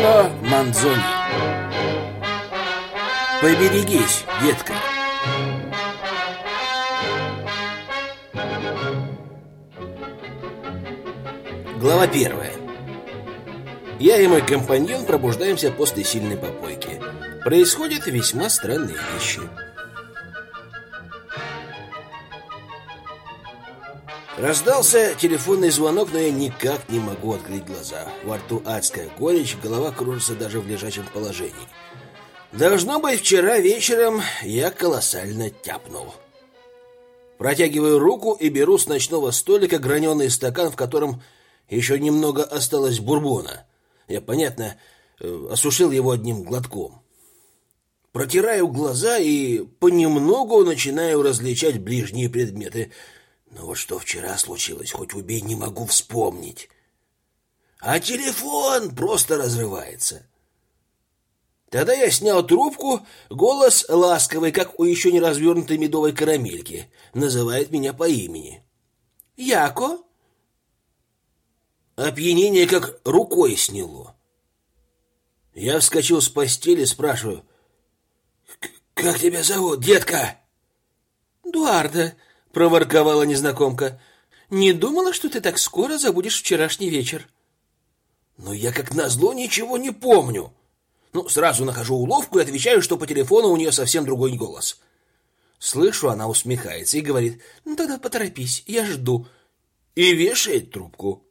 Карло Манзони Поберегись, детка Глава первая Я и мой компаньон пробуждаемся после сильной попойки. Происходят весьма странные вещи. Раздался телефонный звонок, но я никак не могу открыть глаза. Во рту адская горечь, голова кружится даже в лежачем положении. Должно быть, вчера вечером я колоссально тяпнул. Протягиваю руку и беру с ночного столика граненый стакан, в котором еще немного осталось бурбона. Я, понятно, э, осушил его одним глотком. Протираю глаза и понемногу начинаю различать ближние предметы — но вот что вчера случилось, хоть убей, не могу вспомнить. А телефон просто разрывается. Тогда я снял трубку, голос ласковый, как у еще не развернутой медовой карамельки, называет меня по имени. «Яко?» Опьянение как рукой сняло. Я вскочил с постели, спрашиваю, «Как тебя зовут, детка?» «Дуарда», — проворковала незнакомка. «Не думала, что ты так скоро забудешь вчерашний вечер». «Но я, как назло, ничего не помню». Ну, сразу нахожу уловку и отвечаю, что по телефону у нее совсем другой голос. Слышу, она усмехается и говорит, «Ну тогда поторопись, я жду». И вешает трубку.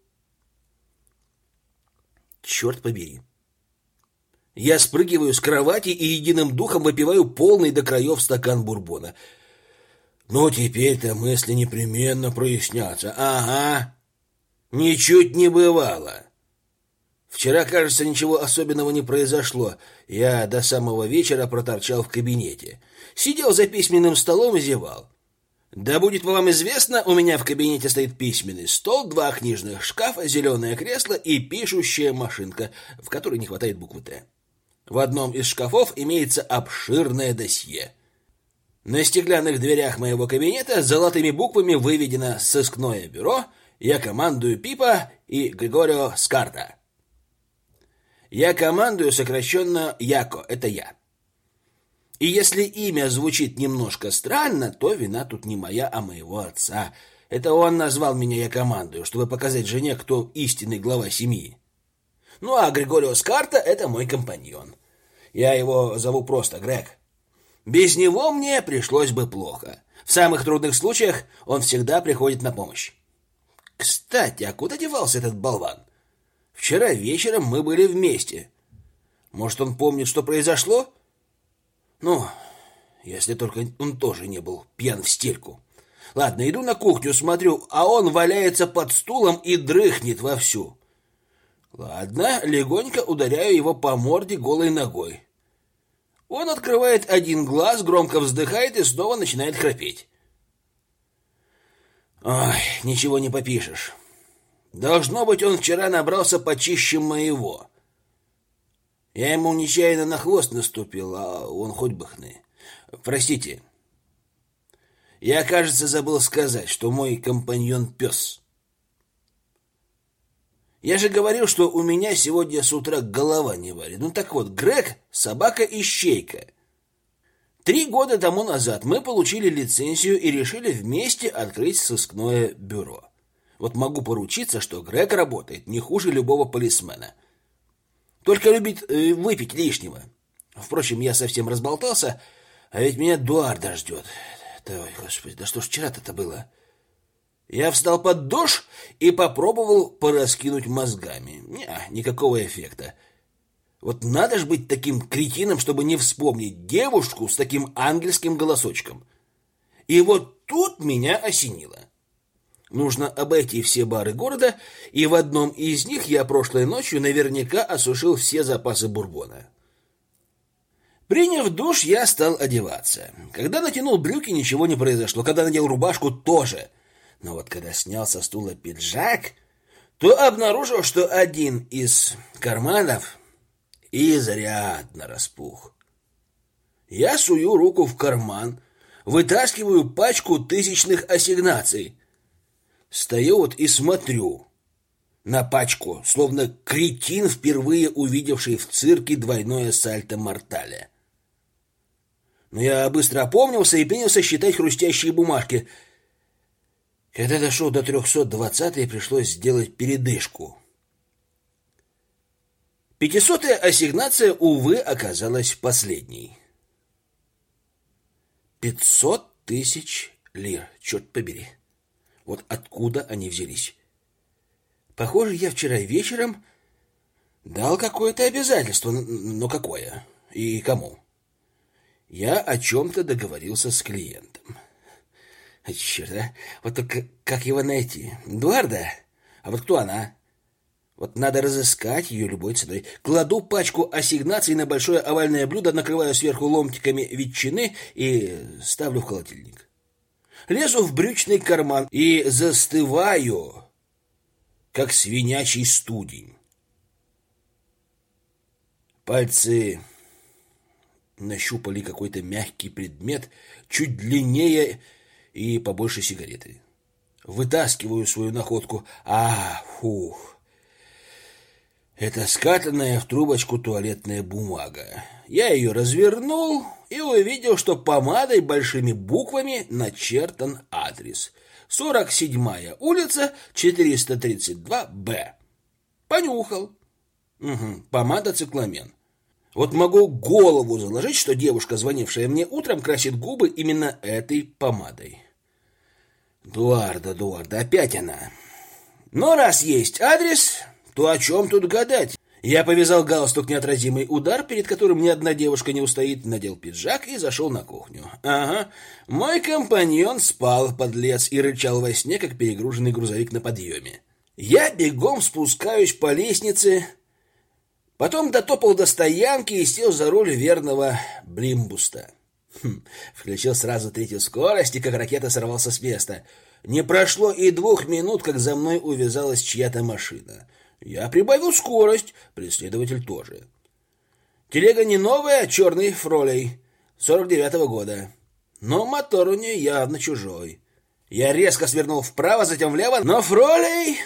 Черт побери. Я спрыгиваю с кровати и единым духом выпиваю полный до краев стакан бурбона — ну, теперь-то мысли непременно прояснятся. Ага. Ничуть не бывало. Вчера, кажется, ничего особенного не произошло. Я до самого вечера проторчал в кабинете. Сидел за письменным столом и зевал. Да будет вам известно, у меня в кабинете стоит письменный стол, два книжных шкафа, зеленое кресло и пишущая машинка, в которой не хватает буквы «Т». В одном из шкафов имеется обширное досье. На стеклянных дверях моего кабинета золотыми буквами выведено «Сыскное бюро», «Я командую Пипа» и «Григорио Скарта». «Я командую» сокращенно «Яко» — это я. И если имя звучит немножко странно, то вина тут не моя, а моего отца. Это он назвал меня «Я командую», чтобы показать жене, кто истинный глава семьи. Ну а Григорио Скарта — это мой компаньон. Я его зову просто Грег. Без него мне пришлось бы плохо. В самых трудных случаях он всегда приходит на помощь. Кстати, а куда девался этот болван? Вчера вечером мы были вместе. Может, он помнит, что произошло? Ну, если только он тоже не был пьян в стельку. Ладно, иду на кухню, смотрю, а он валяется под стулом и дрыхнет вовсю. Ладно, легонько ударяю его по морде голой ногой. Он открывает один глаз, громко вздыхает и снова начинает храпеть. Ой, ничего не попишешь. Должно быть, он вчера набрался почище моего. Я ему нечаянно на хвост наступил, а он хоть бы хны. Простите. Я, кажется, забыл сказать, что мой компаньон пес. Я же говорил, что у меня сегодня с утра голова не варит. Ну так вот, Грег — собака-ищейка. Три года тому назад мы получили лицензию и решили вместе открыть сыскное бюро. Вот могу поручиться, что Грег работает не хуже любого полисмена. Только любит э, выпить лишнего. Впрочем, я совсем разболтался, а ведь меня Дуарда ждет. Да, ой, господи, да что ж вчера-то было? Я встал под душ и попробовал пораскинуть мозгами. Не, никакого эффекта. Вот надо ж быть таким кретином, чтобы не вспомнить девушку с таким ангельским голосочком. И вот тут меня осенило. Нужно обойти все бары города, и в одном из них я прошлой ночью наверняка осушил все запасы бурбона. Приняв душ, я стал одеваться. Когда натянул брюки, ничего не произошло. Когда надел рубашку, тоже – но вот когда снял со стула пиджак, то обнаружил, что один из карманов изрядно распух. Я сую руку в карман, вытаскиваю пачку тысячных ассигнаций. Стою вот и смотрю. на пачку, словно кретин, впервые увидевший в цирке двойное сальто мортале. Но я быстро опомнился и принялся считать хрустящие бумажки. Когда дошел до трехсот двадцатой, пришлось сделать передышку. Пятисотая ассигнация, увы, оказалась последней. Пятьсот тысяч лир, черт побери. Вот откуда они взялись? Похоже, я вчера вечером дал какое-то обязательство, но какое? И кому? Я о чем-то договорился с клиентом. Черт, а? Вот только как его найти? Эдуарда? А вот кто она? Вот надо разыскать ее любой ценой. Кладу пачку ассигнаций на большое овальное блюдо, накрываю сверху ломтиками ветчины и ставлю в холодильник. Лезу в брючный карман и застываю, как свинячий студень. Пальцы нащупали какой-то мягкий предмет, чуть длиннее и побольше сигареты. Вытаскиваю свою находку. А, фух. Это скатанная в трубочку туалетная бумага. Я ее развернул и увидел, что помадой большими буквами начертан адрес. 47-я улица, 432-Б. Понюхал. Угу, помада цикламен. Вот могу голову заложить, что девушка, звонившая мне утром, красит губы именно этой помадой. Дуарда, Дуарда, опять она. Но раз есть адрес, то о чем тут гадать? Я повязал галстук неотразимый удар, перед которым ни одна девушка не устоит, надел пиджак и зашел на кухню. Ага, мой компаньон спал, подлец, и рычал во сне, как перегруженный грузовик на подъеме. Я бегом спускаюсь по лестнице, потом дотопал до стоянки и сел за руль верного Блимбуста. Хм, включил сразу третью скорость, и как ракета сорвался с места. Не прошло и двух минут, как за мной увязалась чья-то машина — я прибавил скорость, преследователь тоже. Телега не новая, а черный фролей, 49-го года. Но мотор у нее явно чужой. Я резко свернул вправо, затем влево, но фролей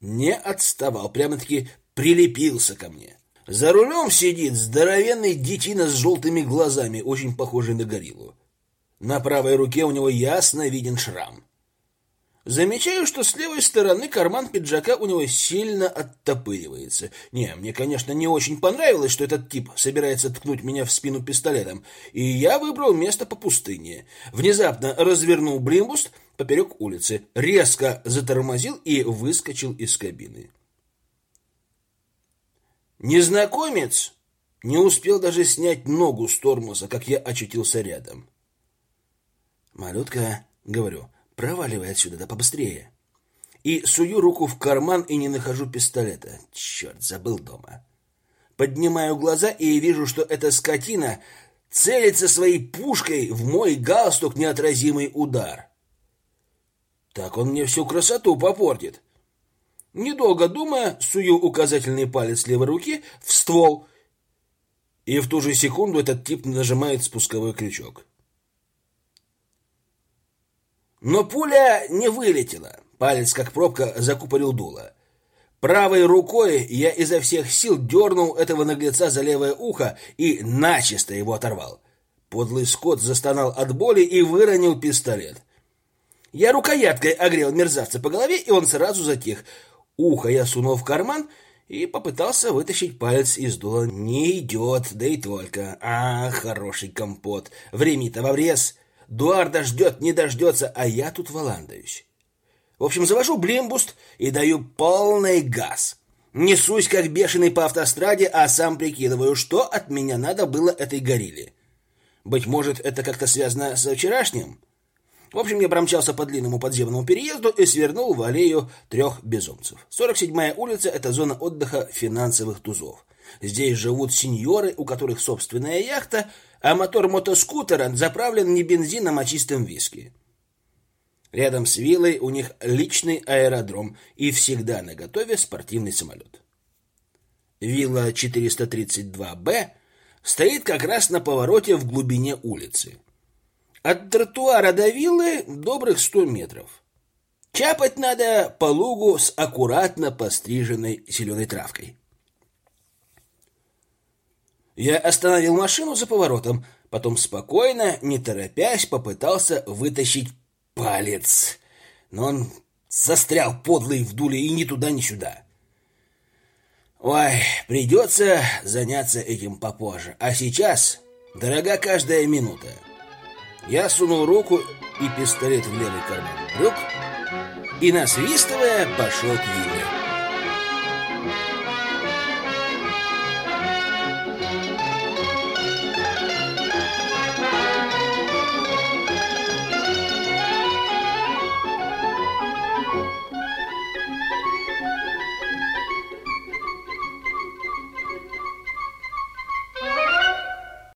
не отставал, прямо-таки прилепился ко мне. За рулем сидит здоровенный детина с желтыми глазами, очень похожий на гориллу. На правой руке у него ясно виден шрам. Замечаю, что с левой стороны карман пиджака у него сильно оттопыривается. Не, мне, конечно, не очень понравилось, что этот тип собирается ткнуть меня в спину пистолетом, и я выбрал место по пустыне. Внезапно развернул блимбуст поперек улицы, резко затормозил и выскочил из кабины. Незнакомец не успел даже снять ногу с тормоза, как я очутился рядом. «Малютка», — говорю, — Проваливай отсюда, да побыстрее. И сую руку в карман и не нахожу пистолета. Черт, забыл дома. Поднимаю глаза и вижу, что эта скотина целится своей пушкой в мой галстук неотразимый удар. Так он мне всю красоту попортит. Недолго думая, сую указательный палец левой руки в ствол, и в ту же секунду этот тип нажимает спусковой крючок. Но пуля не вылетела. Палец, как пробка, закупорил дуло. Правой рукой я изо всех сил дернул этого наглеца за левое ухо и начисто его оторвал. Подлый скот застонал от боли и выронил пистолет. Я рукояткой огрел мерзавца по голове, и он сразу затих. Ухо я сунул в карман и попытался вытащить палец из дула. Не идет, да и только. А, хороший компот. Время-то во врез. Дуарда ждет, не дождется, а я тут валандаюсь. В общем, завожу блимбуст и даю полный газ. Несусь, как бешеный по автостраде, а сам прикидываю, что от меня надо было этой горилле. Быть может, это как-то связано со вчерашним? В общем, я промчался по длинному подземному переезду и свернул в аллею трех безумцев. 47-я улица – это зона отдыха финансовых тузов. Здесь живут сеньоры, у которых собственная яхта – а мотор мотоскутера заправлен не бензином, а чистым виски. Рядом с виллой у них личный аэродром и всегда на готове спортивный самолет. Вилла 432Б стоит как раз на повороте в глубине улицы. От тротуара до виллы добрых сто метров. Чапать надо по лугу с аккуратно постриженной зеленой травкой. Я остановил машину за поворотом, потом спокойно, не торопясь, попытался вытащить палец. Но он застрял подлый в дуле и ни туда, ни сюда. Ой, придется заняться этим попозже. А сейчас дорога каждая минута. Я сунул руку и пистолет в левый карман брюк и, насвистывая, пошел к Вилле.